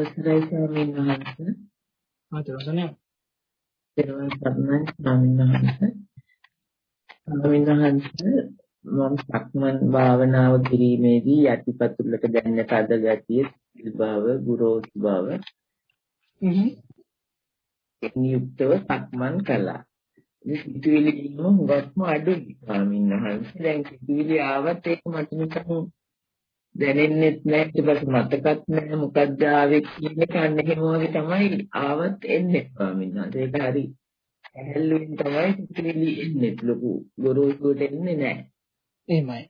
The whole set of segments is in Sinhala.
අවසරයි ස්වාමීන් වහන්සේ. ආතනසනේ. පෙරවන් සර්ණයි ස්වාමීන් වහන්සේ. ස්වාමීන් වහන්සේ මම සක්මන් භාවනාව කිරීමේදී යටිපතුලට දැනෙන තද ගතිය, බව, ගුරුසු බව. හ්ම්. නියුක්තව සක්මන් කළා. සිතුවිලි ගිහින් හුඟක්ම අඩුයි ස්වාමීන් වහන්සේ. දැන් සිතුවිලි ආවත් ඒක මට නිකන් දැනෙන්නෙත් නැහැ ඊට පස්සේ මතකත් නැහැ මොකක්ද ආවේ කියන එක අන්න එහෙම වගේ තමයි ආවත් එන්නේ. ස්වාමීන් ඒක හරි ඇහැල්ලුවෙන් තමයි සිතිවිලි එන්නේ. ලොකු ගොරෝසුවට එන්නේ නැහැ එහෙමයි.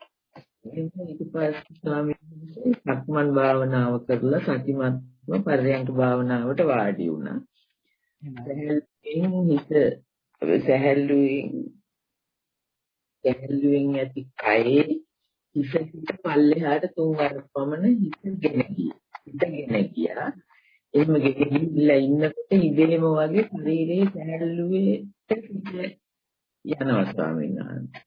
ඊට පස්සේ ස්වාමීන් සක්මන් භාවනාව කරලා සතිමත්ව පරයන්ක භාවනාවට වාඩි වුණා. සැහැල්ලුවෙන් හිත සැහැල්ලුවෙන් සැහැල්ලුවෙන් ඇති කයේ හිස හිත පල්ලෙහාට තුන් වරක් පමණ හිතගෙන ගියා. හිතගෙන ගියා. එහෙම ගෙගිහිල්ලා ඉන්නකොට ඉබේම වගේ ශරීරයේ සැහැල්ලුවේට හිත යනවා ස්වාමීන් වහන්සේ.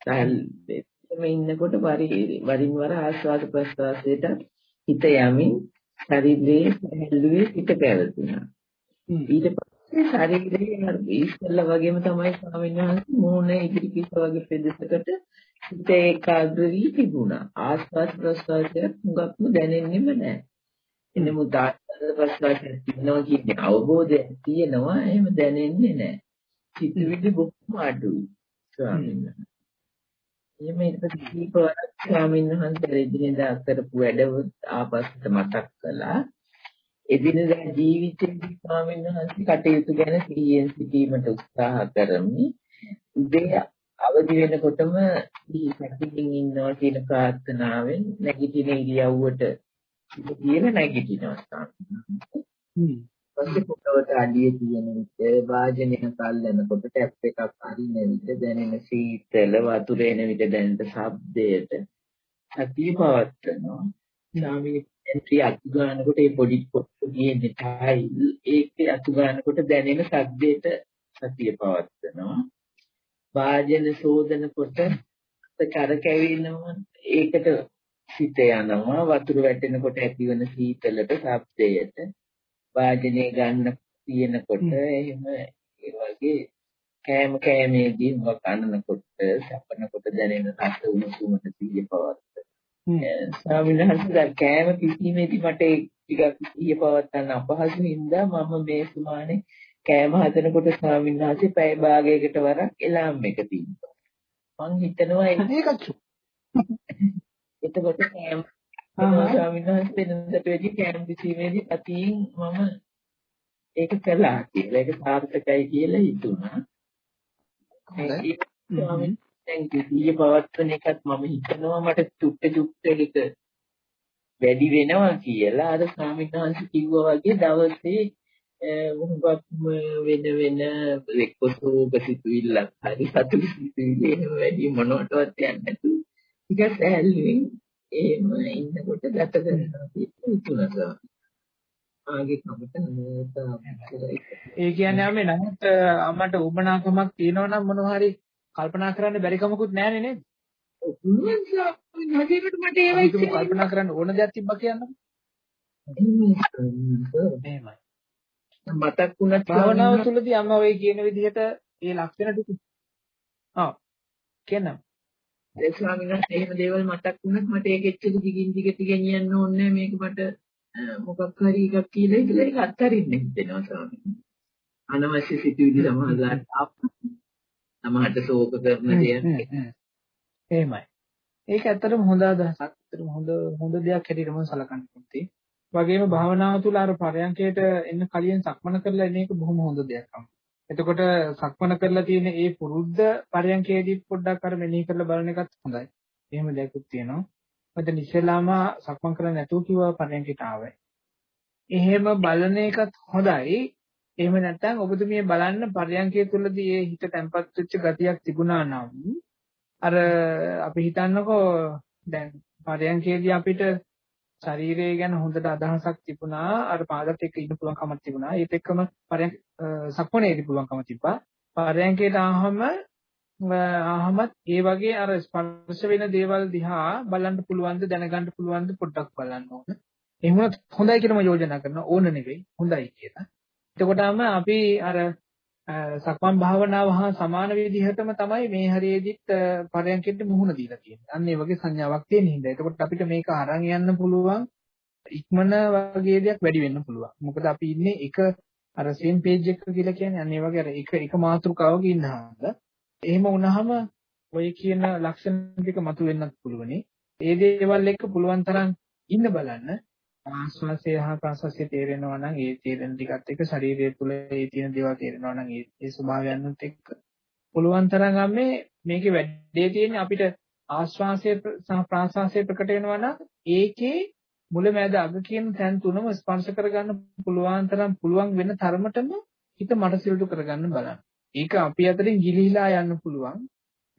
සැහැල්ලුවෙම ඉන්නකොට වරින් වර ආස්වාද ප්‍රස්වාසයට හිත යමින් ශරීරයේ සැහැල්ලුවේ හිත පැවතුණා. ඊට පස්සේ ශරීරයේ ඉස්සෙල්ලා වගේම තමයි ස්වාමීන් වහන්සේ මූණ ඉදිරි පිට වගේ ප්‍රදේශයකට හිත ඒකාග්‍ර වී තිබුණා. ආස්වාද ප්‍රසවාසයක් මුගක්ම දැනෙන්නෙම නැහැ. එන්නේ මුදාස්වාද ප්‍රසවාසයක් තියෙනවා කියන්නේ අවබෝධයක් තියෙනවා එහෙම දැනෙන්නේ නැහැ. සිතුවිලි බොහොම අඩුයි. ස්වාමීන් වහන්සේ. එහෙම ඊට පස්සේ කීපවරක් ස්වාමීන් වහන්සේ එදිනෙදා කරපු වැඩවලුත් ආපස්සට මතක් කළා. එදිනෙදා ජීවිතයේදී ස්වාමීන් වහන්සේ කටයුතු ගැන සිහියෙන් සිටීමට උත්සාහ කරමි. උදේ අවදි වෙනකොටම සැකකින් ඉන්නවා කියන ප්‍රාර්ථනාවෙන් නැගිටින ඉරියව්වට කියන නැගිටිනවා ස්වාමීන් පස්සේ පොටවට අඩිය තියෙන විට වාජනය කල්ලනකොට ටැප් එකක් අරින විට දැනෙන සීතල වතුර එන විට දැනෙන ශබ්දයට සතිය පවත්නවා ස්වාමීන් වහන්සේ අතු ගන්නකොට ඒ පොඩි පොඩි ටයිල් ඒකේ අතු ගන්නකොට දැනෙන ශබ්දයට සතිය පවත්නවා වාජන සෝදනකොට කරකැවෙනවා ඒකට සිත යනවා. වතුර වැටෙනකොට ඇතිවන සීතලට ශබ්දයට. වාජනේ ගන්න තියෙනකොට එහෙම ඒ වගේ කෑම කෑමේදී මොකක් අනනකොට සැපනකොට දැනෙන රස උණුසුමට සිහිය පවත්ත. ස්වාමීන් වහන්සේ කෑම කිසීමේදී මට ටිකක් සිහිය පවත්වන්න අපහසු හින්දා මම මේ සුමානේ කෑම හදනකොට ස්වාමීන් වහන්සේ පැය භාගයකට වරක් එලාම් එක තිබ්බා. මං හිතනවා ඒකත් එතකොට කෑම ස්වාමීන් වහන්සේ වෙනදට වැඩි කෑම කිසීමේදී අතින් මම ඒක කළා කියලා. ඒක සාර්ථකයි කියලා හිතුණා. ස්වාමීන් දැන් කිසිය පවත්වන එකත් මම හිතනවා මට චුට්ට චුට්ට එක වැඩි වෙනවා කියලා. අර ස්වාමීන් වහන්සේ කිව්වා වගේ දවසේ මොකක්ද වෙන වෙන එක්ක සෝක සිතුවිල්ලක් හරි සතුටු සිතුවිලි එහෙම වැඩි මොනවටවත් යන්නේ නැතු ටික සැහැල්ලුවෙන් එහෙම ඉන්නකොට ගත කරනවා හිතුණා ආගේ කමට ඒ කියන්නේ අපි නමුත් අම්මට උමනාකමක් තියෙනවා නම් මොනවා හරි කල්පනා කරන්න බැරි කමකුත් නැහැනේ නේද? මට ඒවයි කල්පනා කරන්න ඕන දෙයක් තිබ්බා කියන්නකෝ. එහෙමයි. මතක් වුණත් භාවනාව තුළදී අම්මා ඔය කියන විදිහට ඒ ලක්ෂණ ටික. ආ. කියන්න. ඒ ස්වාමීන් වහන්සේ එහෙම දේවල් මතක් වුණත් මට ඒක එච්චර දිගින් දිගට ගෙනියන්න ඕනේ මේක මට මොකක් හරි එකක් කියලා ඉතල ඒක අත්හරින්න හිතෙනවා ස්වාමීන් වහන්සේ. අනවශ්‍ය සිතුවිලි සමහරලාට සමහරට ශෝක කරන දෙයක් එහෙමයි ඒක ඇත්තටම හොඳ අදහසක් ඇත්තටම හොඳ හොඳ දෙයක් හැටියට මම සලකන්න කැමතියි වගේම භාවනාව තුළ අර පරයන්කයට එන්න කලින් සක්මන කරලා එන එක බොහොම හොඳ දෙයක්. එතකොට සක්මන කරලා තියෙන ඒ පුරුද්ද පරයන්කේදී පොඩ්ඩක් අර මෙනෙහි කරලා බලන එකත් හොඳයි. එහෙම දෙයක්ත් තියෙනවා. මට ඉස්සෙල්ලාම සක්මන් කරන්න නැතුව කිව්වා පරයන්කයට ආවයි. එහෙම බලන එකත් හොඳයි. එහෙම නැත්නම් ඔබතුමිය බලන්න පරයන්කය තුළදී ඒ හිත තැම්පත් වෙච්ච ගතියක් තිබුණා නම් අර අපි හිතන්නකෝ දැන් පරයන්කේදී අපිට ශරීරය ගැන හොඳට අදහසක් තිබුණා අර පාදත් එක්ක ඉන්න පුළුවන්කමක් තිබුණා. ඒත් එක්කම පරයන්ක සක්මණේදී පුළුවන්කම තිබ්බා. පරයන්කේට ආවම ආවමත් ඒ වගේ අර ස්පර්ශ වෙන දේවල් දිහා බලන්න පුළුවන්ද දැනගන්න පුළුවන්ද පොඩ්ඩක් බලන්න ඕන. එහෙම වුණත් හොඳයි කියලාම යෝජනා කරනවා. ඕන නෙවෙයි. හොඳයි කියලා. එතකොටම අපි අර සක්මන් භාවනාව හා සමාන විදිහටම තමයි මේ හරියේදිත් පරයන්කෙට මුහුණ දීලා තියෙන්නේ. අන්න ඒ වගේ සංඥාවක් තියෙන හින්දා. එතකොට අපිට මේක අරන් යන්න පුළුවන් ඉක්මන වගේ දෙයක් වැඩි වෙන්න පුළුවන්. මොකද අපි ඉන්නේ එක අර සේම් පේජ් එක කියලා කියන්නේ අන්න ඒ වගේ අර එක එක මාතෘකාවක ඉන්නාම එහෙම වුණාම ඔය කියන ලක්ෂණ ටික මතුවෙන්නත් පුළුවනි. ඒ දේවල් එක්ක පුළුවන් තරම් ඉන්න බලන්න. ආස්වාසය හා ප්‍රාසස්ය තේරෙනවා නම් ඒ තේරෙන ටිකත් එක්ක ශරීරය තුළ ඒ තියෙන දේවල් තේරෙනවා නම් ඒ ඒ ස්වභාවයන්ත් එක්ක පුළුවන් තරම් අම්මේ මේකේ වැඩේ තියෙන්නේ අපිට ආස්වාසය සහ ප්‍රාසස්ය ප්‍රකට වෙනවා නම් ඒකේ මුලමැද අග කියන තැන් තුනම ස්පර්ශ කරගන්න පුළුවන් තරම් පුළුවන් වෙන තරමටම හිත මටසිල්ටු කරගන්න බලන්න. ඒක අපි අතරින් ගිලිහිලා යන්න පුළුවන්.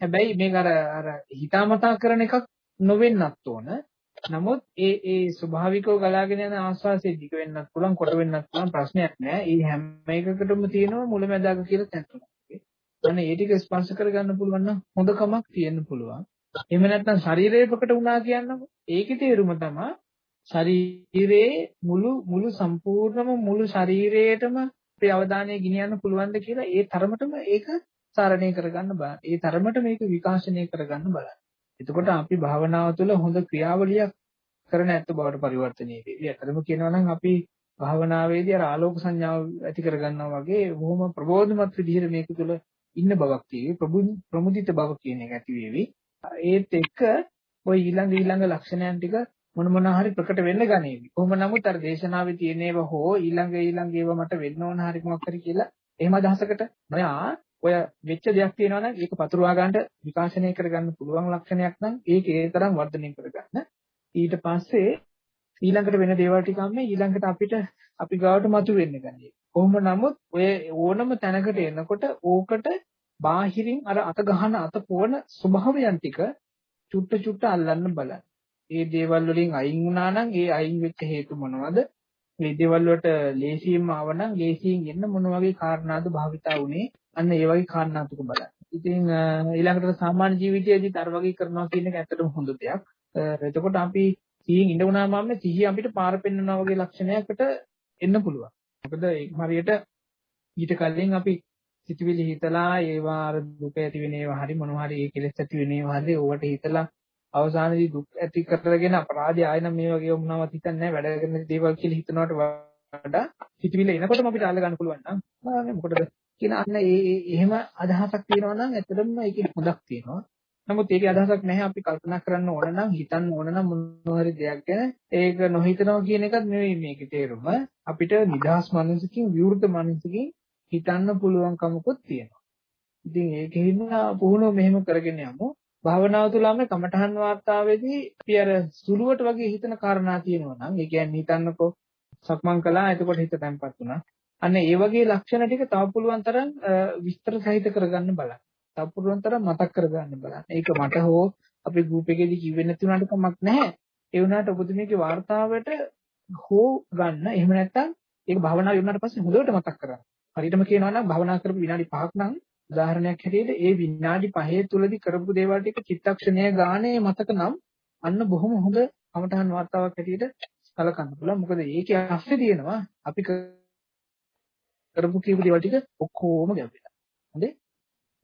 හැබැයි මේක අර අර හිතාමතා කරන එකක් නොවෙන්නත් ඕන. නමුත් ඒ ඒ ස්වභාවිකව ගලාගෙන යන ආස්වාසිය දිග වෙන්නත් පුළුවන් කොට වෙන්නත් පුළුවන් ප්‍රශ්නයක් නෑ. ඒ හැම එකකටම තියෙනවා මුලමැද අග කියලා තැන් තුනක්. අනේ ඒ ටික ස්පර්ශ කරගන්න පුළුවන් නම් හොඳකමක් තියෙන්න පුළුවන්. එහෙම නැත්නම් ශරීරය ප්‍රකට වුණා කියන්නකො. ඒකේ තේරුම තමයි ශරීරයේ මුළු මුළු සම්පූර්ණම මුළු ශරීරයටම අපේ අවධානය ගෙනියන්න පුළුවන්ද කියලා ඒ තරමටම ඒක සාරණය කරගන්න බලන්න. ඒ තරමට මේක විකාශනය කරගන්න බලන්න. එතකොට අපි භාවනාව තුළ හොඳ ක්‍රියාවලියක් කරන ඇත්ත බවට පරිවර්තනය වෙවි. අතරම කියනවා නම් අපි භාවනාවේදී අර ආලෝක සංඥාව ඇති කරගන්නවා වගේ බොහොම ප්‍රබෝධමත් විදිහට මේක තුළ ඉන්න බවක් තියෙවි. ප්‍රමුදිත බව කියන එක ඇති වෙවි. ඒත් එක්ක ওই ඊළඟ ඊළඟ ලක්ෂණයන් ටික මොන මොන හරි ප්‍රකට වෙන්න ගනීවි. කොහොම නමුත් අර දේශනාවේ තියෙන ඒවා හෝ ඊළඟ ඊළඟ ඒවා මට වෙන්න ඕන හරි මොකක් හරි කියලා එහෙම අදහසකට මෙයා ඔය වෙච්ච දෙයක් තියෙනවා නම් ඒක පතුරවා ගන්නට විකාශනය කරගන්න පුළුවන් ලක්ෂණයක් නම් ඒක ඒ තරම් වර්ධනය කරගන්න. ඊට පස්සේ ඊළඟට වෙන දේවල් ටිකම ඊළඟට අපිට අපි ගාවට මතු වෙන්න ගන්නේ. කොහොම නමුත් ඔය ඕනම තැනකට එනකොට ඕකට බාහිරින් අර අත ගහන අත පොවන ස්වභාවයන් ටික චුට්ට චුට්ට අල්ලන්න බලන්න. ඒ දේවල් වලින් අයින් වුණා නම් ඒ අයින් වෙච්ච හේතු මොනවද? මේ දේවල් වලට ලේසියෙන්ම ආව නම් ලේසියෙන් එන්න මොන වගේ කාරණාද භාවිතා වුනේ? අන්න ඒ වගේ කාරණා ටික බලන්න. ඉතින් ඊළඟට සාමාන්‍ය ජීවිතයේදී තර වගේ කරනවා කියන එක ඇත්තටම හොඳ දෙයක්. එතකොට අපි සිහියෙන් ඉඳ වුණාම මේ සිහිය අපිට පාර පෙන්වනවා වගේ ලක්ෂණයකට එන්න පුළුවන්. මොකද ඒක හරියට ඊට කලින් අපි සිතුවිලි හිතලා ඒවා අර දුක ඇති වෙන ඒවා හරි මොනවා හරි ඒ කෙලෙස් ඇති වෙන ඒවා හරි ඕවට හිතලා අවසානයේදී දුක් ඇති කරගෙන අපරාධය ආයෙ නම් මේ වගේ වුණාවත් හිතන්නේ නැහැ වැඩ කරන දේවල් කියලා හිතනවට වඩා සිතුවිල්ල එනකොටම අපිට අල්ල ගන්න පුළුවන් නම් මොකටද කියන අන්න ඒ එහෙම අදහසක් තියෙනවා නම් ඇත්තටම ඒකේ හොඳක් තියෙනවා. නමුත් ඒකේ අදහසක් නැහැ. අපි කල්පනා කරන්න ඕන නම් හිතන්න ඕන නම් මොන හරි දෙයක් ගැන ඒක නොහිතනවා කියන එකත් නෙවෙයි මේකේ තේරුම. අපිට නිදහස් මනසකින් විවෘත මනසකින් හිතන්න පුළුවන්කමකුත් තියෙනවා. ඉතින් ඒකෙහිම පුහුණුව මෙහෙම කරගෙන යමු. භාවනාව තුළම කමඨහන් වාර්තාවේදී අපි අර සුළුවට වගේ හිතන කාරණා තියෙනවා නම් ඒ කියන්නේ හිතන්නකෝ සක්මන් කළා එතකොට හිත තැම්පත් වුණා. අන්න ඒ වගේ ලක්ෂණ ටික තව පුළුවන් තරම් විස්තර සහිත කරගන්න බලන්න. තව පුළුවන් තරම් මතක් කරගන්න බලන්න. ඒක මට හෝ අපේ ගෲප් එකේදී කිව්වෙ නැති උනාට කමක් නැහැ. ඒ වුණාට ඔබතුමීගේ වාර්තාවට හෝ ගන්න. එහෙම නැත්නම් ඒක භාවනාව යොමුනාට පස්සේ හොඳට මතක් කරගන්න. හරියටම කියනවා නම් භාවනා කරපු විනාඩි 5ක් නම් උදාහරණයක් හැටියට ඒ විනාඩි 5 තුලදී කරපු දේවල් ටික චිත්තක්ෂණය ගානේ මතක නම් අන්න බොහොම හොඳ කමඨහන් වාර්තාවක් හැටියට සලකන්න පුළුවන්. මොකද ඒකේ අස්සේ තියෙනවා අපි කරපු කීප දේවල් ටික ඔක්කොම ගැඹුරට. හොඳේ?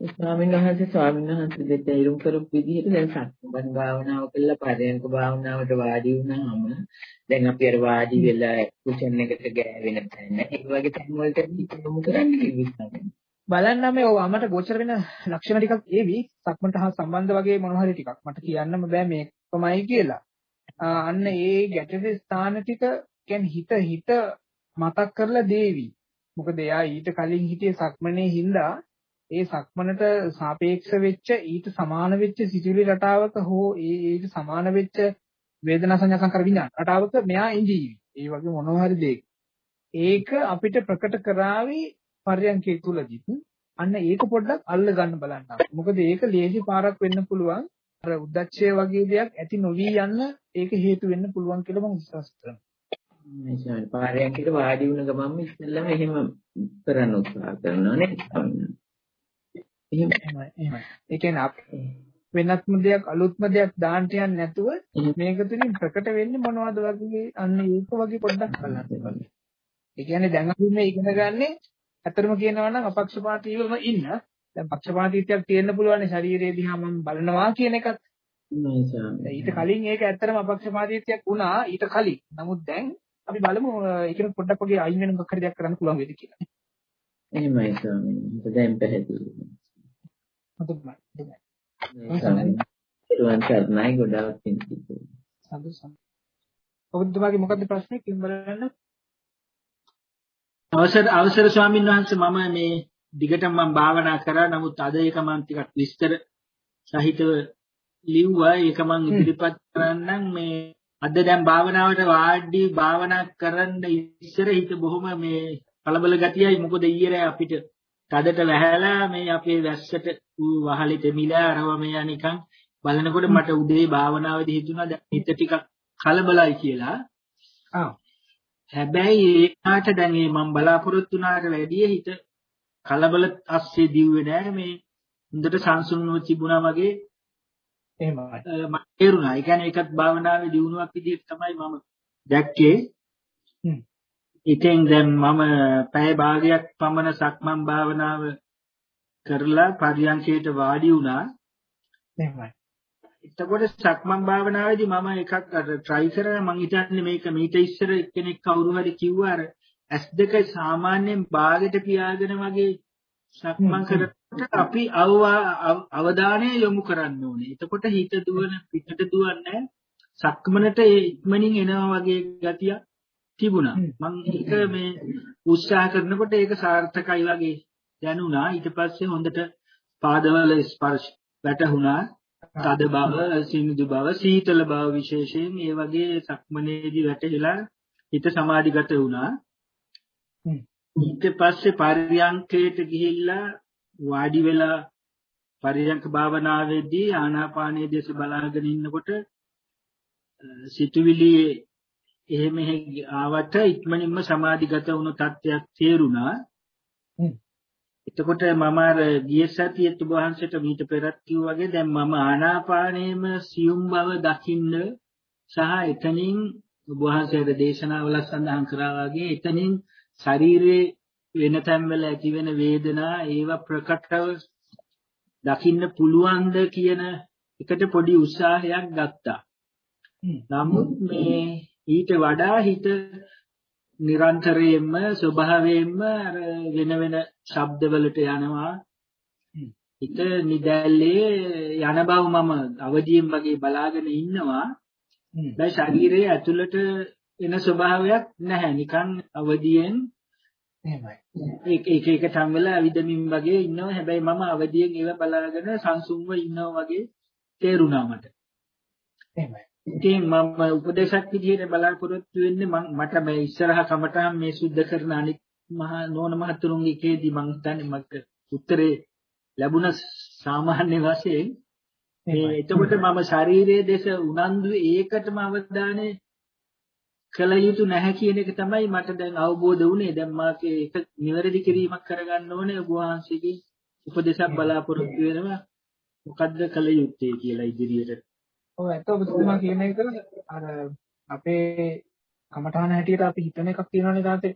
ස්වාමීන් වහන්සේ ස්වාමීන් වහන්සේ දෙට ඉරුම් කරපු විදිහට දැන් සක්මන් භාවනාව කළා පරයන්ක භාවනාවට වාඩි වුණාම දැන් අපි අර වාඩි වෙලා කුෂන් එකට ගෑවෙන තැන ඒ වගේ තැන් වලට යොමු කරන්න කිව්වා. බලන්න මේ ඔව් මට ගෝචර වෙන ලක්ෂණ ටිකක් ඒවි සක්මන්ට හා සම්බන්ධ වගේ මොනවා හරි ටිකක් මට කියන්නම බෑ මේකමයි කියලා. අන්න ඒ ගැටේ ස්ථාන ටික කියන්නේ හිත හිත මතක් කරලා දේවි. මොකද එයා ඊට කලින් හිටියේ සක්මනේ හින්දා ඒ සක්මනට සාපේක්ෂ වෙච්ච ඊට සමාන වෙච්ච සිතුවිලි රටාවක හෝ ඒ ඊට සමාන වෙච්ච වේදනා සංඥා සංකාර විඥාන රටාවක මෙයා ඉඳීවි. ඒ වගේ මොනවා හරි දෙයක. ඒක අපිට ප්‍රකට කරાવી පර්යන්කේ තුලදිත් අන්න ඒක පොඩ්ඩක් අල්ල ගන්න බලන්න. මොකද ඒක ලේසි පාරක් වෙන්න පුළුවන්. අර උද්දච්චය වගේ දෙයක් ඇති නොවි යන්න ඒක හේතු වෙන්න පුළුවන් කියලා මම විශ්වාස කරනවා. මේ ශාන පාරයන්කට වාඩි වුණ ගමන්ම ඉස්සෙල්ලාම එහෙම කරන්න උත්සාහ කරනවා නේද? එහෙමයි එහෙමයි. ඒ කියන්නේ වෙනත්ම දෙයක් අලුත්ම දෙයක් දාන්න යන්නේ නැතුව මේක තුලින් ප්‍රකට වෙන්නේ මොනවද වගේ අන්න ඒක වගේ පොඩ්ඩක් බලන්න. ඒ කියන්නේ දැන් අපි මේ ඉගෙන ගන්නේ ඇත්තටම කියනවා නම් අපක්ෂපාතීවම ඉන්න. දැන් පක්ෂපාතීත්වයක් තියෙන්න පුළුවන් ශරීරයේ දිහා මම බලනවා කියන එකත්. ඊට කලින් ඒක ඇත්තටම අපක්ෂපාතීත්වයක් වුණා ඊට කලින්. නමුත් දැන් අපි බලමු ඒක පොඩ්ඩක් වගේ අයින් වෙන මොකක් හරි දෙයක් කරන්න පුළුවන් වේද කියලා. එහෙමයි ස්වාමීනි. දැන් පැහැදිලි. හොඳයි. ඒරුවන් කරනයි ගොඩාක් පිංසිතු. සතු සතු. ඔබතුමාගේ මොකද්ද ප්‍රශ්නේ කිව්ව බලන්න. අවසර අවසර ස්වාමීන් වහන්සේ මම මේ දිගටම මම භාවනා කරා නමුත් අද ඒක මම ටිකක් විස්තර සහිතව ලිව්වා ඒක මම ඉදිරිපත් කරන්නම් මේ අද දැන් භාවනාවට වාඩි භාවනා කරන්න ඉස්සර හිත බොහොම මේ කලබල ගතියයි. මොකද ඊයේ අපිට තදට වැහැලා මේ අපේ වැස්සට වහලෙ තෙමිලා අරව මේ නිකන් බලනකොට මට උදේ භාවනාවේදී හිතුණා දැන් හිත ටිකක් කලබලයි කියලා. හැබැයි ඒකට දැන් මේ මම බලාපොරොත්තු වුණාට වැඩිය හිත කලබල අස්සේ දිව්වේ නෑ. මේ හොඳට සංසුන්ව තිබුණා වගේ එහෙමයි. මට තේරුණා. ඒ කියන්නේ ඒකත් භාවනාවේ දියුණුවක් විදිහට තමයි මම දැක්කේ. ඉතින් දැන් මම පැය භාගයක් පමණ සක්මන් භාවනාව කරලා පරියන්කයට වාඩි වුණා. එහෙමයි. එතකොට සක්මන් භාවනාවේදී මම එකක් අර try කරා මං හිතන්නේ මේක මීට ඉස්සර කෙනෙක් කවුරු හරි කිව්වා අර S2 සාමාන්‍යයෙන් භාගයට පියාගෙන වගේ සක්මන් කරනකොට අපි අවධානය යොමු කරන්න ඕනේ. එතකොට හිත දුවන පිටට දුවන්නේ සක්මනට ඉක්මනින් එනවා වගේ ගතියක් තිබුණා. මම ඒක මේ උත්සාහ කරනකොට ඒක සාර්ථකයි වගේ දැනුණා. ඊට පස්සේ හොඳට පාදවල ස්පර්ශ වැටුණා. තද බව, සිනිඳු බව, සීතල බව විශේෂයෙන් ඒ වගේ සක්මනේදී වැටහිලා හිත සමාධිගත වුණා. ඊට පස්සේ පරියංකයට ගිහිල්ලා වාඩි වෙලා පරියංක භාවනාවේදී ආනාපානයේ දේශ බලාගෙන ඉන්නකොට සිතුවිලි එහෙම ආවට ඉක්මනින්ම සමාධිගත වුණු තත්ත්වයක් තේරුණා. එතකොට මම අර ගිය සතියේ ඔබ වහන්සේට මීට පෙරත් කිව්වා වගේ දැන් මම ආනාපානයේම සියුම් බව දකින්න සහ එතනින් ඔබ වහන්සේට දේශනාවල සඳහන් කරා වගේ එතනින් ශරීරයේ වෙන තැන්වල ඇතිවෙන වේදනා ඒවා ප්‍රකටව දකින්න පුළුවන්ද කියන එකට පොඩි උත්සාහයක් ගත්තා. නමුත් මේ ඊට වඩා හිත නිරන්තරයෙන්ම ස්වභාවයෙන්ම අර වෙන වෙන ශබ්දවලට යනවා. හිත නිදැල්ලේ යන බව මම අවදියෙන් වගේ බලාගෙන ඉන්නවා. දැන් ශරීරයේ ඇතුළට එන ස්වභාවයක් නැහැ. නිකන් අවදියෙන් එහෙමයි. ඒක එක තැන් වල අවිදමින් වගේ ඉන්නවා. හැබැයි මම අවදියෙන් ඒව බලාගෙන සංසුන්ව ඉන්නවා වගේ තේරුණා මට. එහෙමයි. ඉතින් මම උපදේශක් විදිහට බලාපොරොත්තු වෙන්නේ මට මේ ඉස්සරහ කමටහන් මේ සුද්ධ කරන අනිත් මහා නෝන මහතුරුන්ගේ එකේදී මං හිතන්නේ මට උත්තරේ ලැබුණ සාමාන්‍ය වශයෙන්. එතකොට මම ශාරීරියේ දේශ උනන්දු ඒකටම අවධානය කළ යුතු නැහැ කියන එක තමයි මට දැන් අවබෝධ වුනේ. දැන් මාක ඒක නිවැරදි කිරීමක් කරගන්න ඕනේ ඔබ වහන්සේගේ උපදේශක් බලාපොරොත්තු වෙනවා. මොකද්ද කළ යුත්තේ කියලා ඉදිරියට. ඔව් ඇත්ත ඔබතුමා කියන එක අර අපේ කමඨාන හැටියට අපි හිතන එකක් තියෙනවානේ තාත්තේ.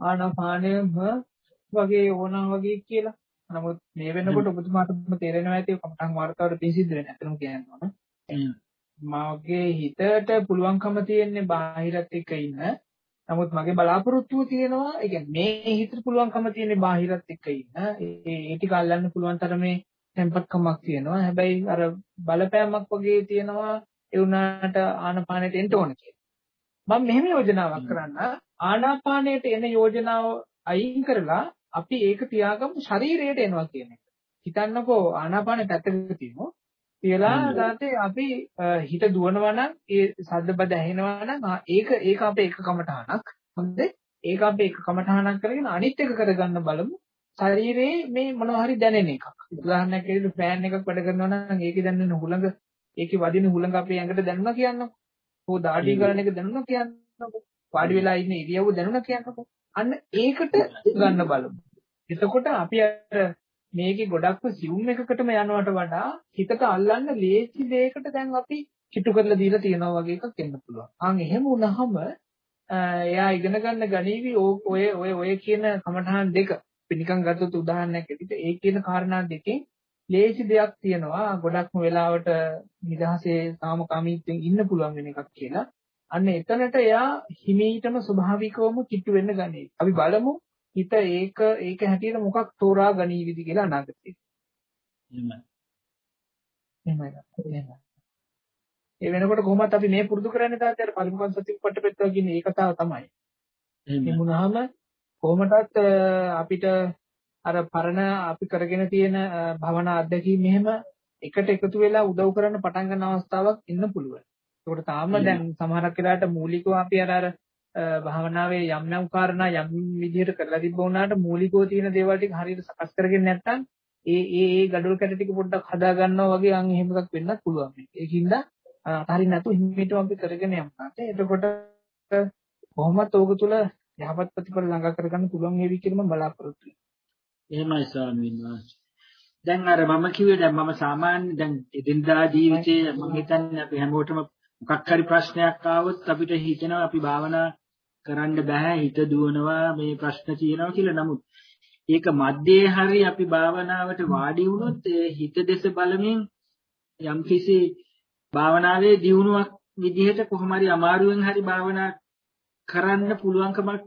ආනාපානයම වගේ ඕනම වගේ කියලා. නමුත් මේ වෙනකොට ඔබතුමාටම තේරෙනවා ඇති කමඨාන් වර්තාවට පිසිද්ද වෙන. ඇත්තම කියනවා නේ. මගේ හිතට පුළුවන්කම තියෙන්නේ බාහිරත් එක්ක ඉන්න. නමුත් මගේ බලාපොරොත්තුව තියෙනවා. ඒ කියන්නේ මේ හිතට පුළුවන්කම තියෙන්නේ බාහිරත් එක්ක ඉන්න. ඒ ටික අල්ලන්න පුළුවන් තරමේ tempatකමක් තියෙනවා. හැබැයි අර බලපෑමක් වගේ තියෙනවා ඒ උනාට ආනාපානෙට එන්න ඕන කියලා. මම මෙහෙම යෝජනාවක් කරන්න ආනාපානයට එන යෝජනාව අයින් කරලා අපි ඒක තියාගමු ශරීරයට එනවා කියන එක. හිතන්නකෝ ආනාපානෙ පැත්තක තියමු. කියලා දාතේ අපි හිත දුවනවා නම් ඒ සද්ද බද ඇහෙනවා නම් ඒක ඒක අපේ එක කමටහනක්. හොඳද? ඒක අපේ එක කමටහනක් කරගෙන අනිත් එක කරගන්න බලමු. ශරීරයේ මේ මොනවා හරි දැනෙන එකක්. උදාහරණයක් ඇරෙන්න ෆෑන් එකක් වැඩ කරනවා නම් ඒකේ දැනෙන හුළඟ ඒකේ වදින හුළඟ අපේ ඇඟට දැනුණා කියන්නකො. ඕ දාඩි කරන එක දැනුණා කියන්නකො. වාඩි වෙලා ඉන්න ඉරියව්ව දැනුණා කියන්නකො. අන්න ඒකට ගන්න බලමු. එතකොට අපි අර මේකේ ගොඩක්ම සිවුම් එකකටම යනවට වඩා හිතට අල්ලන්න ලේසි දෙයකට දැන් අපි කිට්ටු කරලා දීලා තියෙනවා වගේ එකක් එන්න පුළුවන්. ආන් එහෙම වුණාම එයා ඉගෙන ගන්න ගණීවි ඔය ඔය ඔය කියන කමඨහන් දෙක පිනිකන් ගත්තොත් උදාහරණයක් ඇටියට ඒ කියන කාරණා දෙකෙන් ලේසි දෙයක් තියෙනවා ගොඩක්ම වෙලාවට නිදහසේ සාමකාමීත්වයෙන් ඉන්න පුළුවන් වෙන එකක් කියලා. අන්න එතනට එයා හිමීටම ස්වභාවිකවම කිට්ටු වෙන්න ගන්නේ. අපි බලමු හිත ඒක ඒක හැටියට මොකක් තෝරා ගනීවිද කියලා අනාගතේ. එහෙමයි. එහෙමයි. ඒ වෙනකොට කොහොමද අපි මේ පුරුදු කරන්නේ තාත්තේ අර පරිමුඛන් සතිපට්ඨපෙත්තා කියන්නේ ඒ කතාව තමයි. එහෙම වුණාම කොහොමදත් අපිට අර පරණ අපි කරගෙන තියෙන භවනා අධ්‍යක්ීම් මෙහෙම එකට එකතු වෙලා උදව් කරන්න පටන් ගන්න අවස්ථාවක් ඉන්න පුළුවන්. ඒකට තාම දැන් සමහරක් වෙලාවට මූලිකව අපි අර අර භාවනාවේ යම් යම් කාරණා යම් විදිහට කරලා තිබ්බ වුණාට මූලිකව තියෙන දේවල් ටික හරියට සකස් කරගෙන නැත්නම් ඒ ඒ ඒ gadol කැට ටික පොඩ්ඩක් හදා ගන්නවා වගේ අන් එහෙම එකක් වෙන්නත් පුළුවන්. ඒකින්ද අතහරින්න නැතුව හිමීටම අපි කරගෙන යනවා. එතකොට කොහොමත් ඕක තුල යහපත් ප්‍රතිඵල ළඟා කරගන්න පුළුවන් වේවි කියලා මම බලාපොරොත්තු වෙනවා. එහෙමයි ස්වාමීන් වහන්සේ. දැන් අර මම කිව්වේ දැන් මම සාමාන්‍ය දැන් එදිනදා ජීවිතයේ මම හිතන්නේ අපි හැමෝටම මොකක් හරි ප්‍රශ්නයක් ආවොත් අපිට හිතෙනවා අපි භාවනා කරන්න බෑ හිත දුවනවා මේ ප්‍රශ්න තියෙනවා කියලා. නමුත් ඒක මැද්දේ හරි අපි භාවනාවට වාඩි වුණොත් ඒ හිත දෙස බලමින් යම්කිසි භාවනාවේ දියුණුවක් විදිහට කොහොම හරි අමාරුවෙන් හරි භාවනා කරන්න පුළුවන්කමක්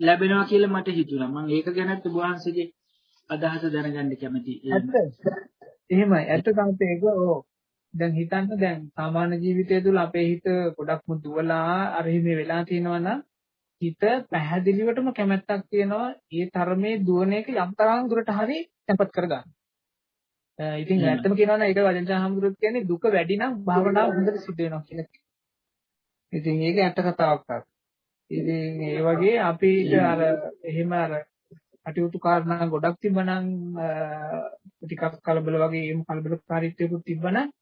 ලැබෙනවා කියලා මට හිතුණා. මම ඒක ගැනත් ඔබ වහන්සේගේ අදහස දැනගන්න කැමතියි. ඇත්ත. එහෙමයි. ඇත්ත තමයි ඒක. ඔව්. දැන් හිතන්න දැන් සාමාන්‍ය ජීවිතය තුළ අපේ හිත ගොඩක්ම දුවලා අර හිමේ වෙලා තියෙනවා නම් හිත පැහැදිලිවටම කැමැත්තක් තියෙනවා ඒ තරමේ දුවන එක යම් තරම් දුරට හරි තැම්පත් කරගන්න. ඉතින් ඇත්තම කියනවා නම් ඒක වජන්චා හමුදුරුත් කියන්නේ දුක වැඩි නම් භාවනාව හොඳට සිද්ධ වෙනවා කියලා. ඉතින් ඒක ඇත්ත කතාවක් තමයි. ඉතින් ඒ වගේ අපිට අර එහෙම අර කටයුතු කාරණා ගොඩක් තිබ්බනම් ටිකක් කලබල වගේ එහෙම කලබලකාරීත්වයකුත් තිබ්බනම්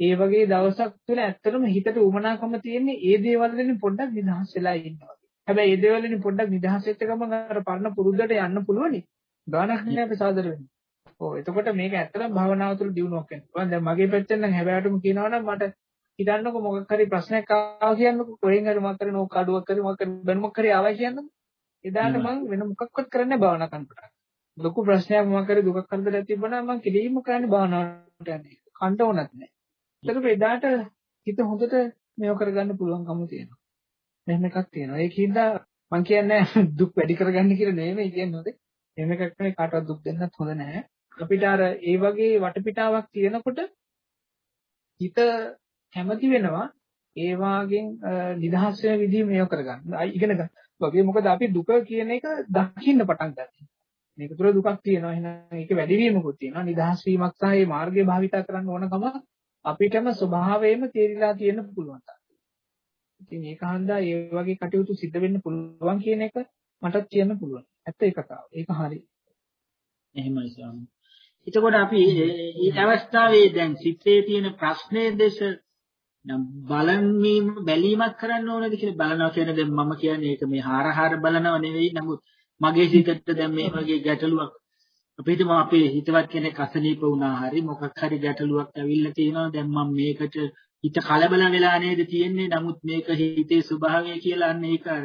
ඒ වගේ දවසක් තුළ ඇත්තටම හිතට උමනාකම තියෙන්නේ ඒ දේවල් වලින් පොඩ්ඩක් නිදහස් වෙලා ඉන්නවා. හැබැයි ඒ දේවල් පොඩ්ඩක් නිදහස් වෙච්ච ගමන් අර පරණ පුරුද්දට යන්න පුළුවනි. ගානක් නෑ අපි සාදර වෙන්නේ. ඔව් එතකොට මේක ඇත්තටම භාවනාව තුළ දියුණුවක් වෙනවා. දැන් මගේ පැත්තෙන් නම් හැබැයිටම කියනවා නම් මට හිතන්නකො මොකක් හරි ප්‍රශ්නයක් ආවා කියන්නකො කොහෙන් හරි මොකක් හරි නෝක අඩුවක් හරි මොකක් හරි බැනුමක් හරි ආවා කියන්නකො. එදාට මම වෙන මොකක්වත් කරන්නේ භාවනා කරනකොට. ලොකු ප්‍රශ්නයක් මොකක් හරි දුකක් කරදරයක් තිබ්බනම් මම කිලිම කරන්නේ භාවනාවට යන්නේ. කන්ට ඕනත් නෑ. ඒකට එදාට හිත හොඳට මේව කරගන්න පුළුවන්කම තියෙනවා. මෙහෙම එකක් තියෙනවා. ඒකින්ද මම කියන්නේ දුක් වැඩි කරගන්න කියලා නෙමෙයි කියන්නේ. එහෙම එකක් නෙවෙයි කාටවත් දුක් දෙන්නත් හොඳ නැහැ. අපිට අර ඒ වගේ වටපිටාවක් තියෙනකොට හිත කැමති වෙනවා ඒ වාගෙන් නිදහස් වෙන විදිහ මේව කරගන්න. ඉගෙන ගන්න. වගේ මොකද අපි දුක කියන එක දකින්න පටන් ගන්නවා. මේක තුළ දුකක් තියෙනවා. එහෙනම් ඒක වැඩි වීමකුත් තියෙනවා. නිදහස් වීමක් සහ මේ මාර්ගය භාවිතා කරන්න ඕනකම අපිටම ස්වභාවයෙන්ම තේරිලා තියෙන්න පුළුවන්. ඉතින් ඒක හන්දා ඒ වගේ කටයුතු සිද්ධ වෙන්න පුළුවන් කියන එක මටත් කියන්න පුළුවන්. ඇත්ත ඒ කතාව. ඒක හරි. එහෙමයි ස්වාමී. එතකොට අපි මේ අවස්ථාවේ දැන් සිත්තේ තියෙන ප්‍රශ්නේ දෙස බලන්නීම බැලීමක් කරන්න ඕනද කියලා බලනවා කියන්නේ දැන් මම කියන්නේ ඒක මේ හාරහාර බලනව නෙවෙයි නමුත් මගේ සිතට දැන් මේ වගේ ගැටලුවක් අපි හිතමු අපේ හිතවත් කෙනෙක් අසනීප වුණා හරි මොකක් හරි ගැටලුවක් ඇවිල්ලා තියෙනවා දැන් මම මේකට හිත කලබල වෙලා නේද තියෙන්නේ? නමුත් මේක හිතේ ස්වභාවය කියලා අන්න ඒක අර.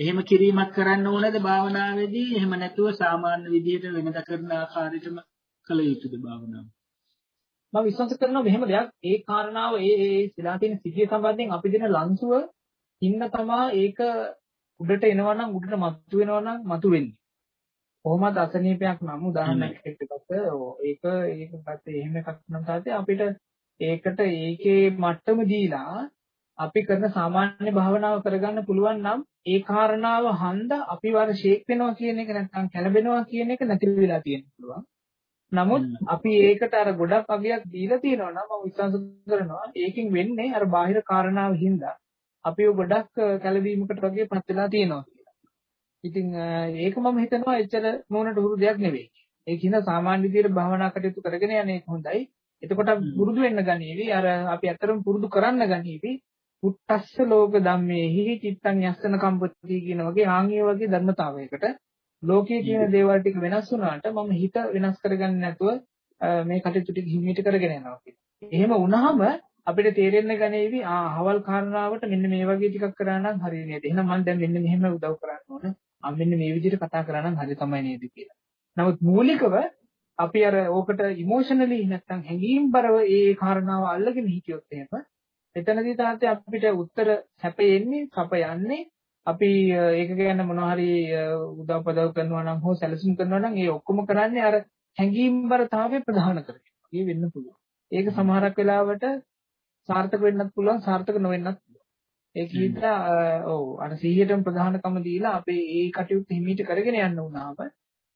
එහෙම කිරීමක් කරන්න ඕනද භාවනාවේදී? එහෙම නැතුව සාමාන්‍ය විදිහට වෙනද කරන ආකාරයටම කළ යුතුද භාවනාව? මම විශ්වාස කරනවා මෙහෙම දෙයක්. ඒ කාරණාව ඒ ඒ සිලා තියෙන සිහිය සම්බන්ධයෙන් අපි දෙන ලන්සුව ඉන්න තමා ඒක උඩට එනවා නම් උඩට මතු වෙනවා නම් මතු වෙන්නේ කොහොමද අසනීපයක් නම්. උදාහරණයක් එක්කගත්ත ඒක ඒක ගත්තේ එහෙම එකක් නම් තාත්තේ අපිට ඒකට ඒකේ මට්ටම දීලා අපි කරන සාමාන්‍ය භාවනාව කරගන්න පුළුවන් නම් ඒ කාරණාව හන්ද අපි වර ෂේක් වෙනවා කියන එක නැත්නම් කැළඹෙනවා කියන එක නැති වෙලා තියෙන්න පුළුවන්. නමුත් අපි ඒකට අර ගොඩක් අගයක් දීලා තියෙනවා නම් මම විශ්වාස කරනවා ඒකෙන් වෙන්නේ අර බාහිර කාරණාව හින්දා අපිව ගොඩක් කැළඹීමකට වගේ පත් වෙලා තියෙනවා. ඉතින් ඒක මම හිතනවා එච්චර මොනට හුරු දෙයක් නෙවෙයි. ඒක හින්දා සාමාන්‍ය විදියට භාවනා කටයුතු කරගෙන යන්නේ හොඳයි. එතකොට පුරුදු වෙන්න ගනීවි. අර අපි අතරම පුරුදු කරන්න ගනීවි. පුත්තස්ස ලෝක ධම්මේහි චිත්තං යස්සන කම්පති කියන වගේ ආන්ගේ වගේ ධර්මතාවයකට ලෝකයේ තියෙන දේවල් ටික වෙනස් වුණාට මම හිත වෙනස් කරගන්නේ නැතුව මේ කටයුතු ටික හිමීට කරගෙන යනවා කියලා. එහෙම වුණාම අපිට තේරෙන්න ගනේවි ආ අහවල් කාරණාවට මෙන්න මේ වගේ ටිකක් කරා නම් හරිය නේද? එහෙනම් මම දැන් මෙන්න මෙහෙම උදව් කරන්න ඕන. ආ මෙන්න මේ විදිහට කතා කරා නම් හරි තමයි නේද කියලා. නමුත් මූලිකව අපි අර ඕකට ඉමෝෂනලි නැත්තම් හැඟීම්බරව ඒ කාරණාව අල්ලගෙන හිටියොත් එහෙම එතනදී තාත්තේ අපිට උත්තර හැපෙන්නේ සපයන්නේ අපි ඒක ගැන මොනවා හරි උදව් පදව් කරනවා නම් හෝ සැලසුම් කරනවා නම් ඒ ඔක්කොම කරන්නේ අර හැඟීම්බරතාවය ප්‍රධාන කරගෙන. ඒ වෙන්න පුළුවන්. ඒක සමහරක් වෙලාවට සාර්ථක වෙන්නත් පුළුවන් සාර්ථක නොවෙන්නත් පුළුවන්. ඒක හින්දා ඔව් අර 100ටම ප්‍රධානකම දීලා අපේ ඒ කටයුත්ත හිමීට කරගෙන යන්න උනාම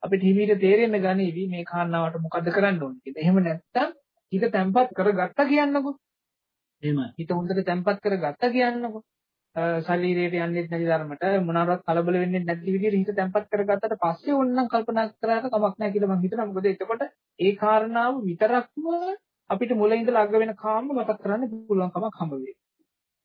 අපිට හිමීට තේරෙන්න ගනීවි මේ කාරණාවට මොකද්ද කරන්න ඕනේ කියලා. එහෙම නැත්නම් හිත තැම්පත් කරගත්තා කියන්නකෝ. එහෙමයි. හිත හොඳට තැම්පත් කරගත්තා කියන්නකෝ. ශරීරයට යන්නේ නැති ධර්මයට මොනවාවත් කලබල වෙන්නේ නැති විදිහට හිත තැම්පත් කරගත්තට පස්සේ ඕනනම් කල්පනා කරාට කමක් නැහැ කියලා මම හිතනවා. මොකද එතකොට ඒ කාරණාව විතරක්ම අපිට මුල ඉඳලා අග වෙන කාම මතක් කරන්න පුළුවන් කමක් හම්බ වෙයි.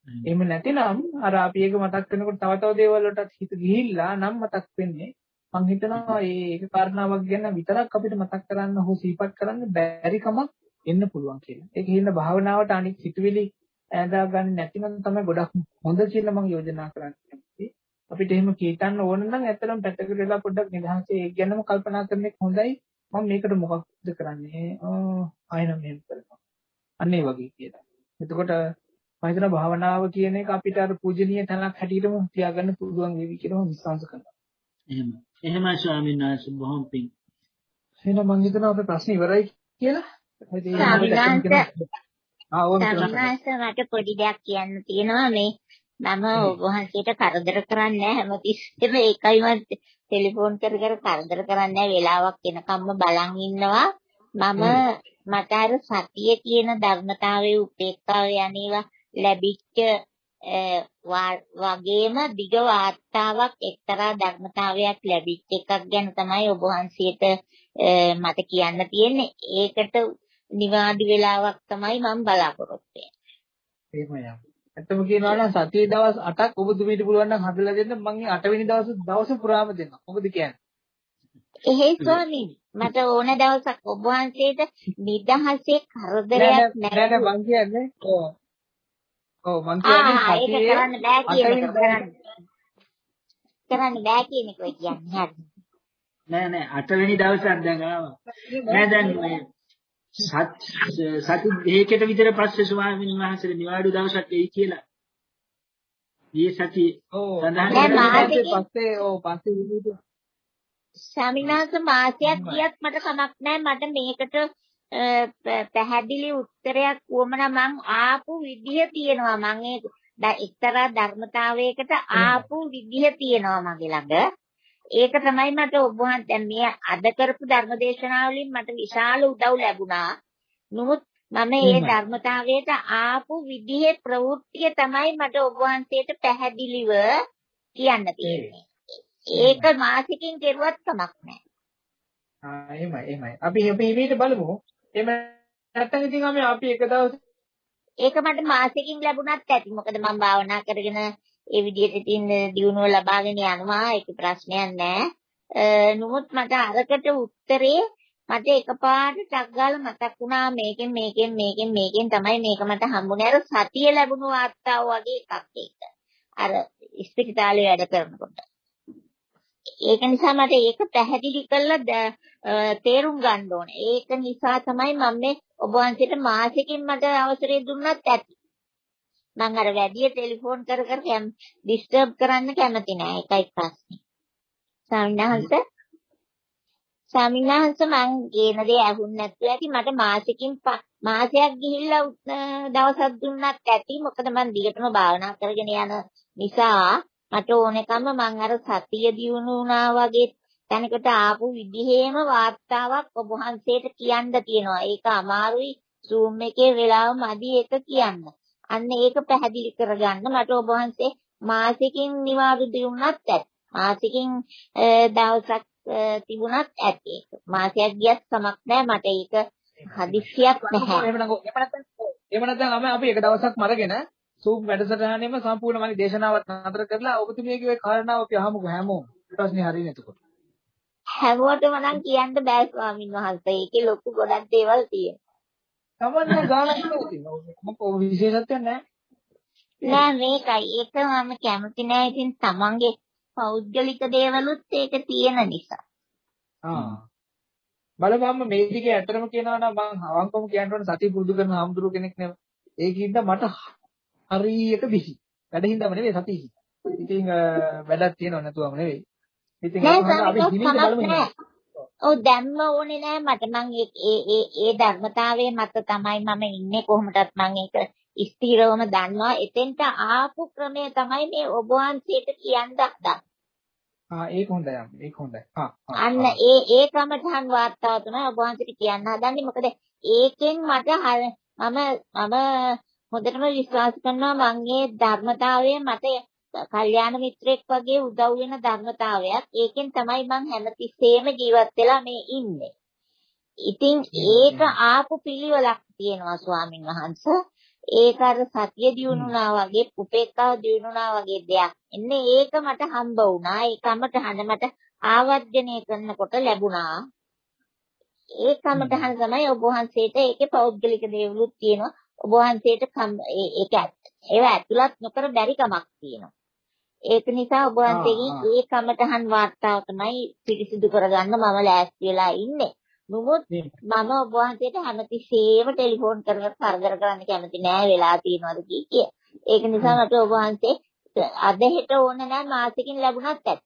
එහෙම නැතිනම් අර අපි ඒක මතක් කරනකොට තව තව දේවල් වලට හිත ගිහිල්ලා නම් මතක් වෙන්නේ මම හිතනවා මේ ඒක කාරණාවක් ගැන විතරක් අපිට මතක් කරන්න හෝ සිහිපත් කරන්න බැරි කමක් එන්න පුළුවන් කියලා. ඒක හින්දා භාවනාවට අනිත් සිතුවිලි ඈදා ගන්න නැතිනම් තමයි ගොඩක් හොඳ කියලා මම යෝජනා කරන්නේ. අපිට එහෙම කීතන්න ඕන නම් ඇත්තටම පැත්තකට වෙලා පොඩ්ඩක් නිදහසේ ඒක ගැනම කල්පනා කරන එක හොඳයි. මම මේකට මොකක්ද කරන්නේ? ආයෙනම් මෙහෙම කරනවා. අන්න ඒ වගේ කියලා. එතකොට මම හිතනවා භාවනාව කියන එක අපිට අර පූජනීය තැනක් හැටියටම තියාගන්න පුළුවන් වෙවි කියලා මම විශ්වාස කරනවා. එහෙම. එහෙමයි ස්වාමීන් වහන්සේ බොහොම පිං. එහෙනම් මම හිතනවා අපේ ප්‍රශ්න ඉවරයි කියලා. මට පොඩි දෙයක් කියන්න තියෙනවා. මේ මම ඔබ වහන්සේට කරදර කරන්නේ හැමතිස්සෙම ඒකයි මම ටෙලිෆෝන් කර කර කරදර කරන්නේ වෙලාවක් එනකම්ම බලන් ඉන්නවා. මම මට අර සතිය කියන ධර්මතාවයේ උපේක්ෂාව යන්නේවා ලැබිච්ච වගේම දිග වාර්තාවක් එක්තරා ධර්මතාවයක් ලැබිච්ච එකක් ගැන තමයි ඔබ වහන්සේට මට කියන්න තියෙන්නේ ඒකට නිවාඩි වෙලාවක් තමයි මම බලාපොරොත්තු වෙන්නේ. ඇත්තම කියනවා නම් සතියේ දවස් 8ක් ඔබතුමීට පුළුවන් නම් හදලා දෙන්න මම 8 වෙනි දවස් දවස පුරාම දෙන්නම්. මොකද කියන්නේ? එහෙයි ස්වාමීනි. මට ඕන දවසක් ඔබ වහන්සේට නිදහසේ කරදරයක් නැහැ. නෑ නෑ මං කියන්නේ ඔව්. ඔව් මං කියන්නේ සතියේ ඒක කරන්න බෑ කියන එක කරන්න. කරන්න බෑ කියන එක කියන්නේ. හරි. නෑ නෑ 8 වෙනි දවසක් දැන් ආවා. නෑ දැන් සති දෙකකට විතර පස්සේ ස්වාමීන් වහන්සේ නිවාඩු දවසක් එයි කියලා. මේ සති ඔව් සඳහන් පස්සේ ඔව් පස්සේ විදිහට ස්වාමිනාස මාසයක් ගියත් මට කමක් නැහැ මට මේකට පැහැදිලි උත්තරයක් වුවමන මං ආපු විදිහ තියෙනවා මං ඒ එක්තරා ධර්මතාවයකට ආපු විදිහ තියෙනවා මගේ ළඟ ඒක තමයි මට ඔබ දැන් මේ අද කරපු ධර්මදේශනාවලින් මට විශාල උදව් ලැබුණා. නමුත් මම මේ ධර්මතාවයට ආපු විදිහේ ප්‍රවෘත්තිය තමයි මට ඔබ වහන්සේට පැහැදිලිව කියන්න තියෙන්නේ. ඒක මාසිකින් කෙරුවත් කමක් නැහැ. ආ එහෙමයි එහෙමයි. අපි අපි හිමීට බලමු. එහෙම නැත්නම් ඉතින් අපි එක දවස් ඒක මට මාසෙකින් ලැබුණත් ඇති. මොකද මම භාවනා කරගෙන ඒ විදිහට ඉතින් දියුණුව ලබාගෙන යනවා ඒක ප්‍රශ්නයක් නෑ. නමුත් මට අරකට උත්තරේ මට එකපාරට ටක් ගාලා මතක් වුණා මේකෙන් මේකෙන් මේකෙන් මේකෙන් තමයි මේක මට හම්බුනේ අර සතිය ලැබුණු වාර්තාව වගේ එකක් ඒක. අර ස්පිරිතාලේ වැඩ කරනකොට. ඒක නිසා මට ඒක පැහැදිලි කරලා තේරුම් ගන්න ඕනේ. ඒක නිසා තමයි මම මේ ඔබ වහන්සේට මාසෙකින් මට අවසරය දුන්නත් ඇති. මම අර වැඩි ටෙලිෆෝන් කර කර ඩිස්ටර්බ් කරන්න කැමති නෑ. ඒකයි ප්‍රශ්නේ. ස්වාමිනාහංශ ස්වාමිනාහංශ මං කියන දේ ඇහුන්නේ නැතුව ඇති මට මාසෙකින් මාසයක් ගිහිල්ලා දවසක් දුන්නත් ඇති. මොකද මං දිගටම භාවනා කරගෙන යන නිසා මට ඕනකම මං අර සතිය දියුණු වුණා වගේ තැනකට ආපු විදිහේම වාර්තාවක් ඔබ වහන්සේට කියන්න තියෙනවා. ඒක අමාරුයි Zoom එකේ වෙලාව මදි ඒක කියන්න. අන්න ඒක පැහැදිලි කරගන්න මට ඔබ වහන්සේ මාසිකින් නිවාඩු දුන්නත් ඇති. මාසිකින් දවසක් තිබුණත් ඇති. මාසයක් ගියත් කමක් නැහැ මට ඒක හදිස්සියක් නැහැ. එහෙම නැත්නම් අපි එක දවසක්ම අරගෙන සූම් වැඩසටහනෙම සම්පූර්ණ මනි දේශනාවත් නතර කරලා ඔබතුමියගේ ওই කාරණාව අපි අහමුකෝ හැමෝම. පස්සේ හරියන්නේ එතකොට. හැමෝටම නම් කියන්න බෑ ස්වාමින් වහන්සේ. ඒකේ ලොකු ගොඩක් දේවල් තියෙනවා. තමන්න ගානක් නෝතිනවා. මොකෝ විශේෂත්වයක් නැහැ. නෑ මේකයි. ඒක මම කැමති නෑ. ඉතින් තමන්ගේ පෞද්ගලික දේවලුත් ඒක තියෙන නිසා. ආ. බලපෑම මේ දිගේ ඇත්තටම කියනවා නම් මම අවංකවම කියන්න ඕන සතිය පුරුදු කරන හාමුදුරු කෙනෙක් නෙවෙයි. ඒකින්ද මට හරියට බිසි. වැඩින්දම නෙවෙයි සතිය. ඉතින් වැඩක් තියෙනව නැතුවම නෙවෙයි. ඉතින් අපි හිමින් බලමු. ඔව් දැම්ම ඕනේ නෑ මට මං ඒ ඒ ඒ ධර්මතාවයේ මත තමයි මම ඉන්නේ කොහොමදත් මං ඒක ස්ථිරවම දන්නවා එතෙන්ට ආපු ක්‍රමය තමයි මේ ඔබ වහන්සේට කියන්න හදන්නේ ආ ඒක හොඳයි ඒක හොඳයි අන්න ඒ ඒ ක්‍රමයන් වාර්තාව තමයි ඔබ වහන්සේට කියන්න හදන්නේ මොකද ඒකෙන් මට මම මම හොඳටම විශ්වාස කරනවා මං මේ ධර්මතාවයේ මට කල්යාණ මිත්‍රෙක් වගේ උදව් වෙන ධර්මතාවයක්. ඒකෙන් තමයි මං හැමතිස්සෙම ජීවත් වෙලා මේ ඉන්නේ. ඉතින් ඒක ආපු පිළිවෙලක් තියෙනවා ස්වාමින් වහන්සේ. ඒක අර සතිය දියුණුනා වගේ උපේක්ඛාව දියුණුනා වගේ දෙයක්. එන්නේ ඒක මට හම්බ වුණා. ඒකමට හඳ මට ආවර්ජනය කරනකොට ලැබුණා. ඒ කමටහන් තමයි ඔබ වහන්සේට ඒකේ පෞද්ගලික දේවලුත් තියෙනවා. ඔබ වහන්සේට ඒක ඒවා ඇතුළත් නොකර බැරි කමක් තියෙනවා. ඒක නිසා ඔබ වහන්සේගෙන් ඒ කමටහන් වාර්තාව තමයි පිරිසිදු කරගන්න මම ලෑස්ති වෙලා ඉන්නේ. නමුත් මම ඔබ වහන්සේට හැමතිස්සෙම ටෙලිෆෝන් කරලා කරදර කරන්න කැමති නෑ වෙලා තියෙනවද කිය. ඒක නිසා මට ඔබ වහන්සේ අද හෙට ඕන නෑ මාසෙකින් ලැබුණත් ඇති.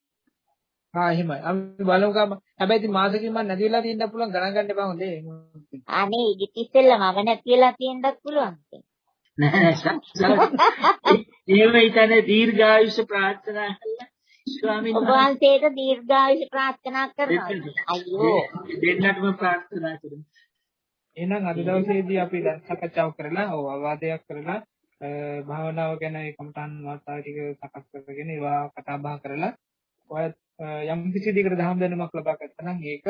ආ එහෙමයි. අපි බලමුකම. හැබැයි ඉතින් මාසෙකින් මම නැති වෙලා තියෙන්න පුළුවන් ගණන් ගන්න එපා හොඳේ. අනේ ඉතින් ඉස්සෙල්ලා මම නැති වෙලා තියෙන්නත් පුළුවන්. නෑ එහෙම හිතන්නේ දීර්ඝායුෂ ප්‍රාර්ථනා කළා ස්වාමීන් වහන්සේට දීර්ඝායුෂ ප්‍රාර්ථනා කරනවා අයියෝ දෙන්නටම ප්‍රාර්ථනා කරමු එහෙනම් අද දවසේදී අපි දැන් සාකච්ඡාව කරලා ඔව් අවවාදයක් කරලා භාවනාව ගැන ඒ කමටහන් වාර්තා ටික සකස් කරගෙන ඒවා කතා බහ කරලා ඔයත් යම් කිසි දෙයකට දහම් දැනුමක් ලබා ගත්තා නම් ඒක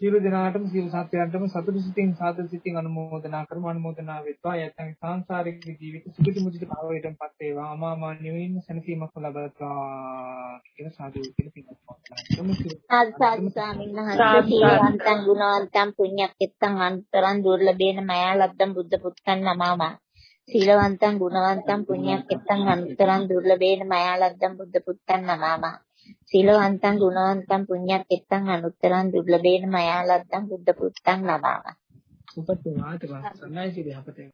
සියලු දෙනාටම සියලු සත්‍යයන්ටම සතුටු සිතින් සාදර සිතින් අනුමෝදනා කරමු. අනුමෝදනා වෙත්වා. යතන් සංසාරික ජීවිත සුඛිත මුදිත භාවයටපත් වේවා. අමාමා නිවීම සැනසීමක් ලබත්වා කියන සාදු කියන පින්වත් සාදු ස්වාමීන් වහන්සේ. සීලවන්තං ගුණවන්තං පුඤ්ඤක්කෙත්තං අන්තරං දුර්ලභේන මයා ලබ්ධං බුද්ධ පුත්තං නමාමා සීලවන්තං ගුණවන්තං පුඤ්ඤක්කෙත්තං අන්තරං දුර්ලභේන මයා ලබ්ධං බුද්ධ පුත්තං නමාමා සීලවන්තං ගුණවන්තං පුඤ්ඤක්කෙත්තං අනුත්තරං දුර්ලභේන මයා ලද්දං බුද්ධ පුත්තං නමාමි. උපත් වාතක සන්නයි සිරි අපතේ